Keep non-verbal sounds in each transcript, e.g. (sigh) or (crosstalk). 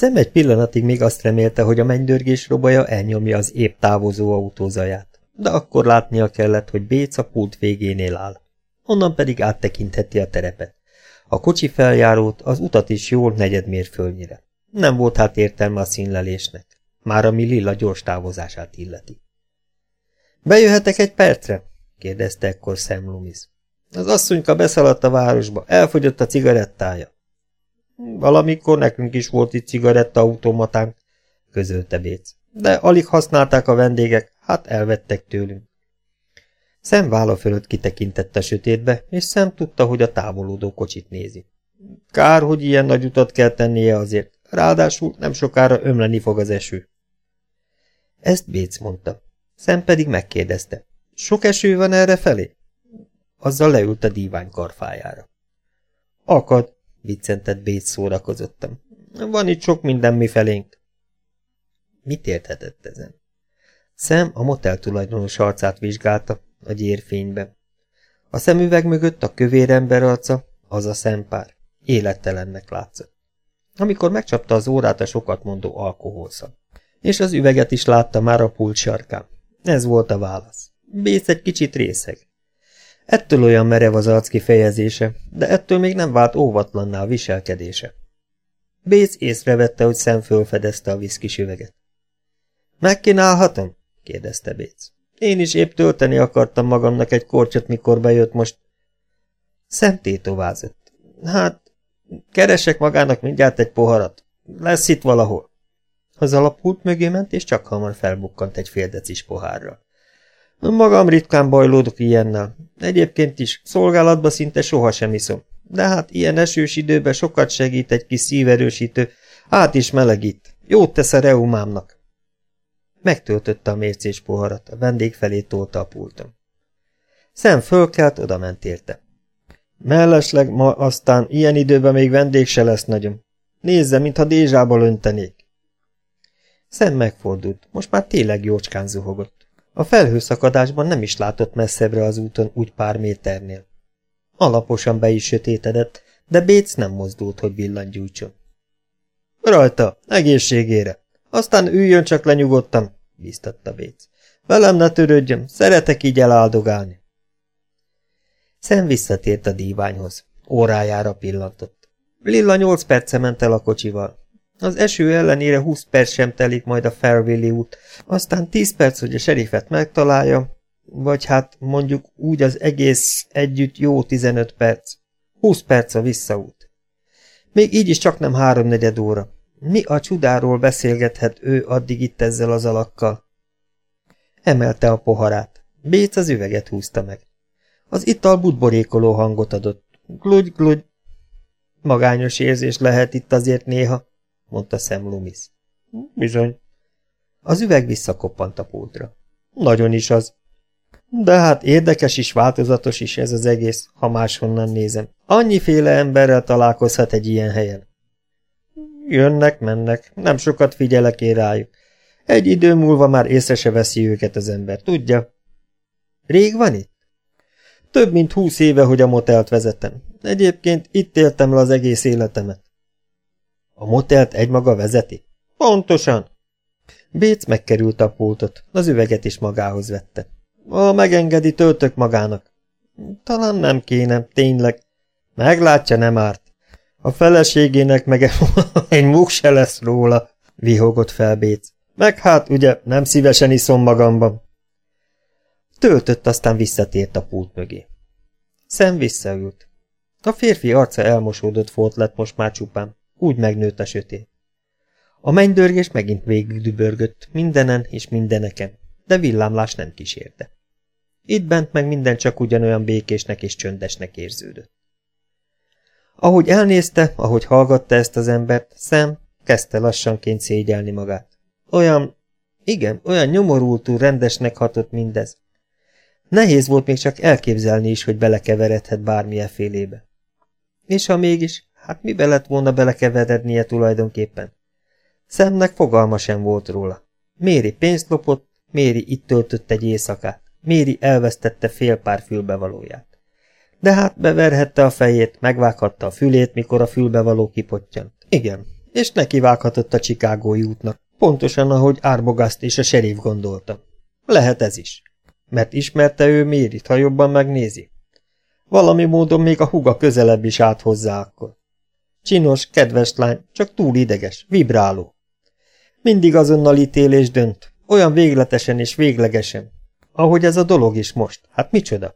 Szem egy pillanatig még azt remélte, hogy a mennydörgés robaja elnyomja az épp távozó autózaját, de akkor látnia kellett, hogy Béc a pult végénél áll. Onnan pedig áttekintheti a terepet. A kocsi feljárót, az utat is jól negyedmérföldnyire. Nem volt hát értelme a színlelésnek, már ami Lilla gyors távozását illeti. Bejöhetek egy percre? kérdezte ekkor Sam Loomis. Az asszonyka beszaladt a városba, elfogyott a cigarettája. Valamikor nekünk is volt itt cigarettaautomatánk, közölte Béc. De alig használták a vendégek, hát elvettek tőlünk. Szem válla fölött kitekintett a sötétbe, és Szem tudta, hogy a távolodó kocsit nézi. Kár, hogy ilyen nagy utat kell tennie azért, ráadásul nem sokára ömleni fog az eső. Ezt Béc mondta. Szem pedig megkérdezte. Sok eső van erre felé? Azzal leült a dívány karfájára. Akad, viccentett Béc szórakozottam. Van itt sok minden mi felénk. Mit érthetett ezen? Szem a motel tulajdonos arcát vizsgálta a gyérfényben. A szemüveg mögött a kövér ember arca, az a szempár. Élettelennek látszott. Amikor megcsapta az órát a sokat mondó alkoholszak. És az üveget is látta már a pult sarkán. Ez volt a válasz. Béc egy kicsit részeg. Ettől olyan merev az arc kifejezése, de ettől még nem vált óvatlanná a viselkedése. Béc észrevette, hogy szem fölfedezte a viszkis üveget. Megkínálhatom? kérdezte Béc. Én is épp tölteni akartam magamnak egy korcsot, mikor bejött most. Szem tétovázott. Hát, keresek magának mindjárt egy poharat. Lesz itt valahol. Az alapult mögé ment, és csak hamar felbukkant egy féldecis pohárral. Magam ritkán bajlódok ilyennel. Egyébként is, szolgálatba szinte sohasem iszom. De hát ilyen esős időben sokat segít egy kis szíverősítő, át is melegít. Jót tesz a reumámnak. Megtöltötte a mércés poharat, a vendég felé tolta a pulton. Szem fölkelt, oda ment érte. Mellesleg ma aztán ilyen időben még vendég se lesz nagyon. Nézze, mintha dézsából öntenék. Szem megfordult, most már tényleg jócskán zuhogott. A felhőszakadásban nem is látott messzebbre az úton úgy pár méternél. Alaposan be is sötétedett, de Béc nem mozdult, hogy villangyújtson. Rajta, egészségére! Aztán üljön csak le nyugodtan, bíztatta Béc. Velem ne törődjön, szeretek így eláldogálni. Szem visszatért a díványhoz. Órájára pillantott. Lilla nyolc perce ment el a kocsival. Az eső ellenére húsz perc sem telik majd a Fairville út, aztán tíz perc, hogy a serifet megtalálja, vagy hát mondjuk úgy az egész együtt jó tizenöt perc. Húsz perc a visszaút. Még így is csak nem háromnegyed óra. Mi a csudáról beszélgethet ő addig itt ezzel az alakkal? Emelte a poharát. Béc az üveget húzta meg. Az ital budborékoló hangot adott. Gludj, gludj. Magányos érzés lehet itt azért néha, mondta Sam Loomis. Bizony. Az üveg visszakoppant a pultra. Nagyon is az. De hát érdekes is, változatos is ez az egész, ha máshonnan nézem. Annyiféle emberrel találkozhat egy ilyen helyen. Jönnek, mennek, nem sokat figyelek én rájuk. Egy idő múlva már észre se veszi őket az ember, tudja? Rég van itt? Több mint húsz éve, hogy a motelt vezetem. Egyébként itt éltem le az egész életemet. A motelt egymaga vezeti? Pontosan. Béc megkerült a pultot, az üveget is magához vette. Ha megengedi, töltök magának. Talán nem kéne, tényleg. Meglátja, nem árt. A feleségének meg egy (laughs) múk se lesz róla, vihogott fel Béc. Meg hát, ugye, nem szívesen iszom magamban. Töltött, aztán visszatért a pult mögé. Szem visszaült. A férfi arca elmosódott volt lett most már csupán. Úgy megnőtt a sötét. A mennydörgés megint végig dübörgött, mindenen és mindeneken, de villámlás nem kísérte. Itt bent meg minden csak ugyanolyan békésnek és csöndesnek érződött. Ahogy elnézte, ahogy hallgatta ezt az embert, szem kezdte lassanként szégyelni magát. Olyan, igen, olyan nyomorultú rendesnek hatott mindez. Nehéz volt még csak elképzelni is, hogy belekeveredhet bármilyen félébe. És ha mégis, hát mibe lett volna belekeverednie tulajdonképpen? Szemnek fogalma sem volt róla. Méri pénzt lopott, Méri itt töltött egy éjszakát, Méri elvesztette fél pár fülbevalóját. De hát beverhette a fejét, megvághatta a fülét, mikor a fülbevaló kipottyan. Igen, és nekivághatott a Chicagói útnak, pontosan ahogy Arbogast és a serif gondolta. Lehet ez is. Mert ismerte ő Mérit, ha jobban megnézi. Valami módon még a huga közelebb is állt hozzá akkor. Csinos, kedves lány, csak túl ideges, vibráló. Mindig azonnal ítél és dönt, olyan végletesen és véglegesen. Ahogy ez a dolog is most, hát micsoda?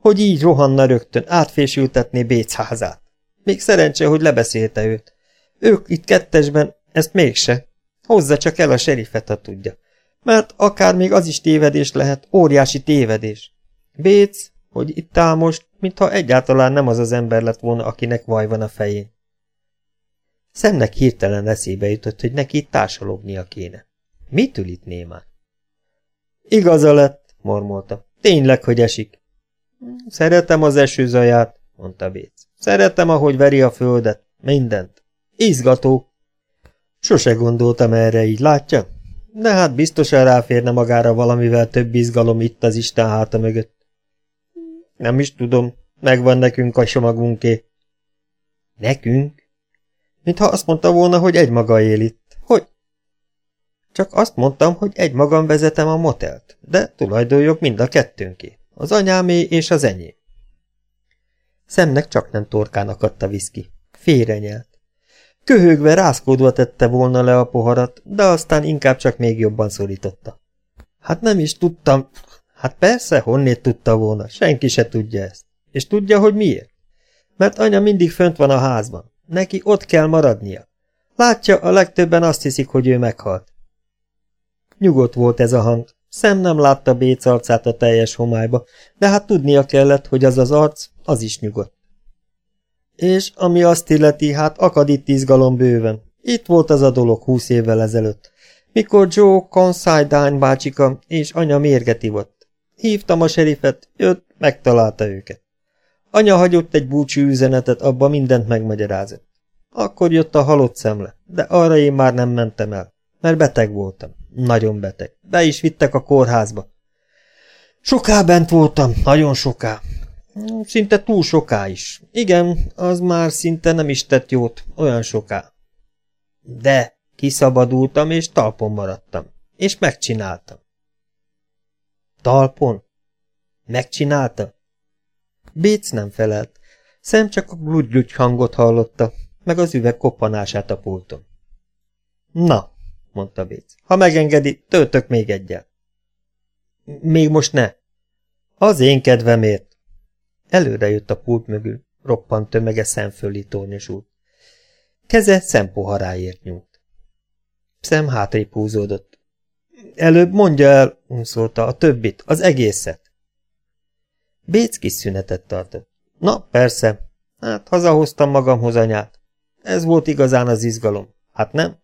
Hogy így rohanna rögtön, átfésültetné Béc házát. Még szerencse, hogy lebeszélte őt. Ők itt kettesben, ezt mégse. Hozza csak el a serifet, ha tudja. Mert akár még az is tévedés lehet, óriási tévedés. Béc, hogy itt áll most, mintha egyáltalán nem az az ember lett volna, akinek vaj van a fején. Szemnek hirtelen eszébe jutott, hogy neki itt társalognia kéne. Mit ül itt némán? Igaza lett, mormolta. Tényleg, hogy esik. Szeretem az esőzaját, mondta Béc. Szeretem, ahogy veri a földet. Mindent. Izgató. Sose gondoltam erre így, látja? De hát biztosan ráférne magára valamivel több izgalom itt az Isten háta mögött. Nem is tudom, megvan nekünk a somagunké. Nekünk? Mintha azt mondta volna, hogy egymaga él itt. Hogy? Csak azt mondtam, hogy egymagam vezetem a motelt, de tulajdonjog mind a kettőnké. Az anyámé és az enyém. Szemnek csak nem torkán akadt a viszki. Félrenyelt. Köhögve, rászkódva tette volna le a poharat, de aztán inkább csak még jobban szorította. Hát nem is tudtam. Hát persze, honnét tudta volna, senki se tudja ezt. És tudja, hogy miért? Mert anya mindig fönt van a házban. Neki ott kell maradnia. Látja, a legtöbben azt hiszik, hogy ő meghalt. Nyugodt volt ez a hang. Szem nem látta Béc arcát a teljes homályba, de hát tudnia kellett, hogy az az arc, az is nyugodt. És ami azt illeti, hát akad itt izgalom bőven. Itt volt az a dolog húsz évvel ezelőtt, mikor Joe Considine bácsika és anya mérget ivott. Hívtam a serifet, jött, megtalálta őket. Anya hagyott egy búcsú üzenetet, abba mindent megmagyarázott. Akkor jött a halott szemle, de arra én már nem mentem el, mert beteg voltam. Nagyon beteg. Be is vittek a kórházba. Soká bent voltam, nagyon soká. Szinte túl soká is. Igen, az már szinte nem is tett jót, olyan soká. De kiszabadultam, és talpon maradtam. És megcsináltam. Talpon? Megcsinálta? Béc nem felelt. Szem csak a gludgyugy hangot hallotta, meg az üveg koppanását a pulton. Na, mondta Béc, ha megengedi, töltök még egyel. Még most ne. Az én kedvemért. Előre jött a pult mögül, roppant tömege szemfölé tornyosult. Keze szempoharáért nyúlt. Szem hátrébb húzódott. Előbb mondja el, szólta, a többit, az egészet. Béc kis szünetet tartott. Na, persze. Hát hazahoztam magamhoz anyát. Ez volt igazán az izgalom. Hát nem?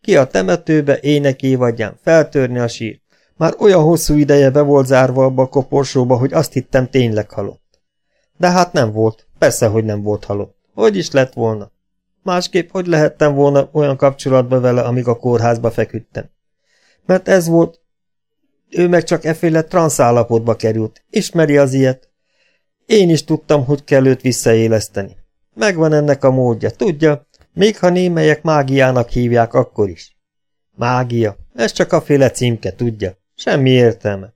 Ki a temetőbe, énekévadján, feltörni a sírt. Már olyan hosszú ideje be volt zárva abba a koporsóba, hogy azt hittem tényleg halott. De hát nem volt, persze, hogy nem volt halott. Hogy is lett volna? Másképp hogy lehettem volna olyan kapcsolatba vele, amíg a kórházba feküdtem? Mert ez volt, ő meg csak eféle transzállapotba került, ismeri az ilyet. Én is tudtam, hogy kell őt visszaéleszteni. Megvan ennek a módja, tudja, még ha némelyek mágiának hívják akkor is. Mágia, ez csak a féle címke, tudja. Semmi értelme.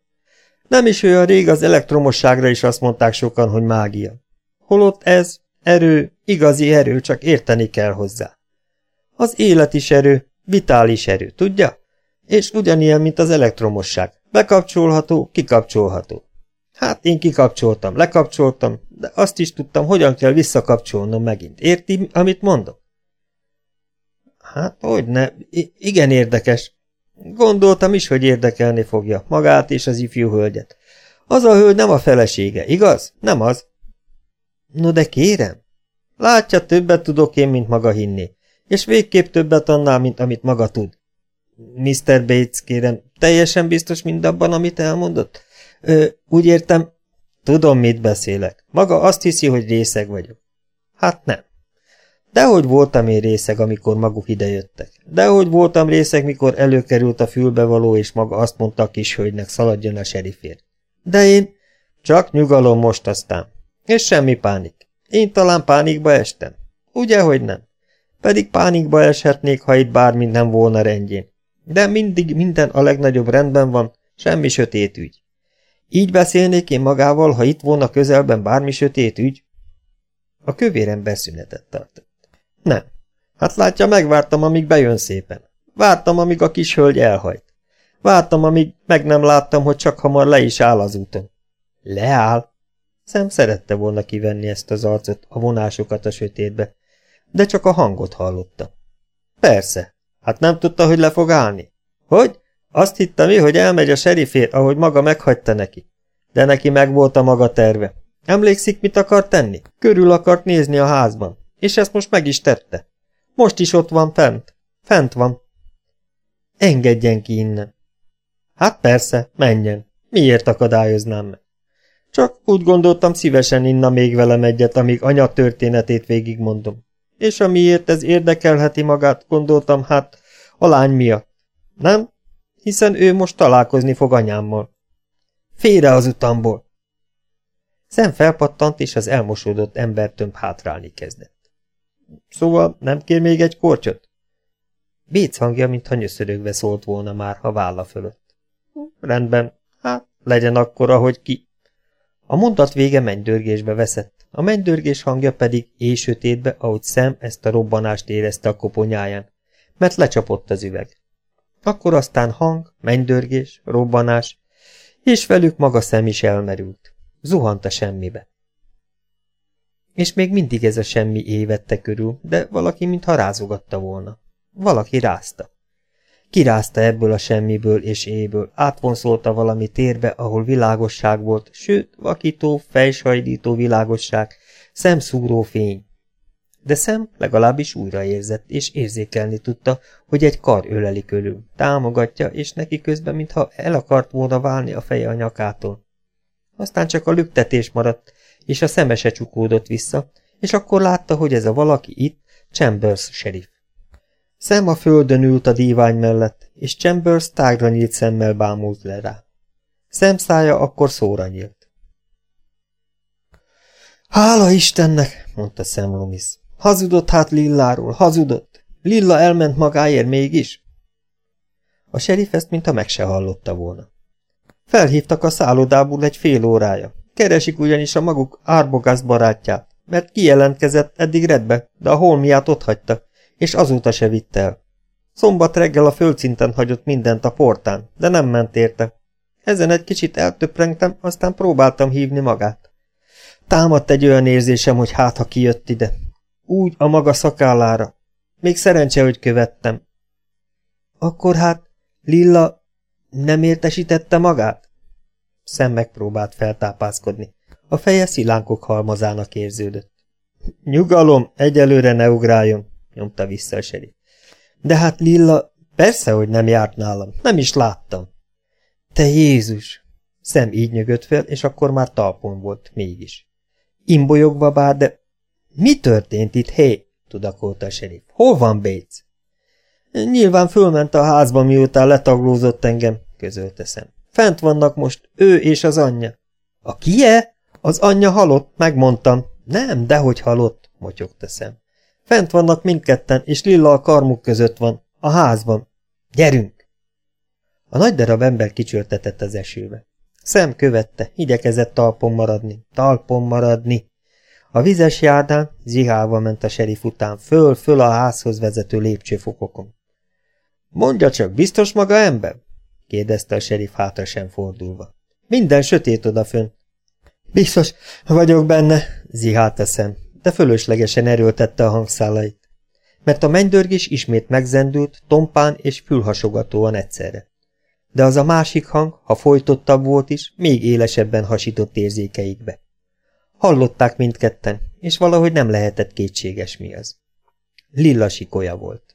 Nem is olyan rég az elektromosságra is azt mondták sokan, hogy mágia. Holott ez, erő, igazi erő, csak érteni kell hozzá. Az élet is erő, vitális erő, tudja? És ugyanilyen, mint az elektromosság. Bekapcsolható, kikapcsolható. Hát én kikapcsoltam, lekapcsoltam, de azt is tudtam, hogyan kell visszakapcsolnom megint. Érti, amit mondok? Hát, hogy ne, I igen érdekes. Gondoltam is, hogy érdekelni fogja, magát és az ifjú hölgyet. Az a hölgy nem a felesége, igaz? Nem az. No de kérem. Látja, többet tudok én, mint maga hinné, és végképp többet annál, mint amit maga tud. Mr. Bates, kérem, teljesen biztos mindabban, amit elmondott? Ö, úgy értem, tudom, mit beszélek. Maga azt hiszi, hogy részeg vagyok. Hát nem. Dehogy voltam én részeg, amikor maguk idejöttek. Dehogy voltam részeg, mikor előkerült a fülbevaló, és maga azt mondta a kis hölgynek, szaladjon a serifért. De én... Csak nyugalom most aztán. És semmi pánik. Én talán pánikba estem. Ugye, hogy nem? Pedig pánikba eshetnék, ha itt bármi nem volna rendjén. De mindig minden a legnagyobb rendben van, semmi sötét ügy. Így beszélnék én magával, ha itt volna közelben bármi sötét ügy? A kövérember szünetet tartott. Nem. Hát látja, megvártam, amíg bejön szépen. Vártam, amíg a kis hölgy elhajt. Vártam, amíg meg nem láttam, hogy csak hamar le is áll az úton. Leáll? Szem szerette volna kivenni ezt az arcot, a vonásokat a sötétbe, de csak a hangot hallotta. Persze, hát nem tudta, hogy le fog állni. Hogy? Azt hitte mi, hogy elmegy a serifért, ahogy maga meghagyta neki. De neki megvolt a maga terve. Emlékszik, mit akar tenni? Körül akart nézni a házban, és ezt most meg is tette. Most is ott van fent. Fent van. Engedjen ki innen. Hát persze, menjen. Miért akadályoznám meg? Csak úgy gondoltam, szívesen inna még velem egyet, amíg anya történetét végigmondom. És amiért ez érdekelheti magát, gondoltam, hát a lány miatt. Nem? Hiszen ő most találkozni fog anyámmal. Félre az utamból! Szem felpattant, és az elmosódott embertömb hátrálni kezdett. Szóval nem kér még egy korcsot? Béc hangja, mintha nyöszörögve szólt volna már a válla fölött. Rendben, hát legyen akkor, ahogy ki. A mondat vége mennydörgésbe veszett, a mennydörgés hangja pedig éjsötétbe, ahogy szem ezt a robbanást érezte a koponyáján, mert lecsapott az üveg. Akkor aztán hang, mennydörgés, robbanás, és velük maga szem is elmerült. Zuhant a semmibe. És még mindig ez a semmi évette körül, de valaki mintha rázogatta volna. Valaki rázta. Kirázta ebből a semmiből és éből, átvonszolta valami térbe, ahol világosság volt, sőt, vakító, fejsajdító világosság, szemszúró fény. De szem legalábbis újra érzett, és érzékelni tudta, hogy egy kar öleli körül, támogatja, és neki közben, mintha el akart volna válni a feje a nyakától. Aztán csak a lüktetés maradt, és a szeme se csukódott vissza, és akkor látta, hogy ez a valaki itt, Chambers sheriff. Szem a földön ült a dívány mellett, és Chambers tágra nyílt szemmel bámult le rá. Szem szája akkor szóra nyílt. Hála Istennek, mondta Sam Loomis. Hazudott hát Lilláról, hazudott. Lilla elment magáért mégis. A sheriff ezt mintha meg se hallotta volna. Felhívtak a szállodából egy fél órája. Keresik ugyanis a maguk Árbogász barátját, mert kijelentkezett eddig redbe, de a holmiát ott hagyta, és azóta se vitt el. Szombat reggel a földszinten hagyott mindent a portán, de nem ment érte. Ezen egy kicsit eltöprengtem, aztán próbáltam hívni magát. Támadt egy olyan érzésem, hogy hát ha kijött ide. Úgy a maga szakállára. Még szerencse, hogy követtem. Akkor hát Lilla nem értesítette magát? Szem megpróbált feltápászkodni. A feje szilánkok halmazának érződött. Nyugalom, egyelőre ne ugráljon, nyomta vissza a seri. De hát Lilla, persze, hogy nem járt nálam, nem is láttam. Te Jézus! Szem így nyögött fel, és akkor már talpon volt, mégis. Imbolyogva bár, de... Mi történt itt, hé? tudakolta a serif. Hol van Bates? Nyilván fölment a házba, miután letaglózott engem, közölte szem. Fent vannak most, ő és az anyja. A kie? Az anyja halott, megmondtam. Nem, dehogy halott, motyogta szem. Fent vannak mindketten, és Lilla a karmuk között van, a házban. Gyerünk! A nagy darab ember kicsörtetett az esőbe. Szem követte, igyekezett talpon maradni, talpon maradni. A vizes járdán zihálva ment a serif után, föl-föl a házhoz vezető lépcsőfokokon. Mondja csak, biztos maga ember? kérdezte a serif hátra sem fordulva. Minden sötét odafön. Biztos vagyok benne, zihált a szem, de fölöslegesen erőltette a hangszálait. Mert a mennydörgés ismét megzendült, tompán és fülhasogatóan egyszerre. De az a másik hang, ha folytottabb volt is, még élesebben hasított érzékeikbe. Hallották mindketten, és valahogy nem lehetett kétséges mi az. Lilla sikolya volt.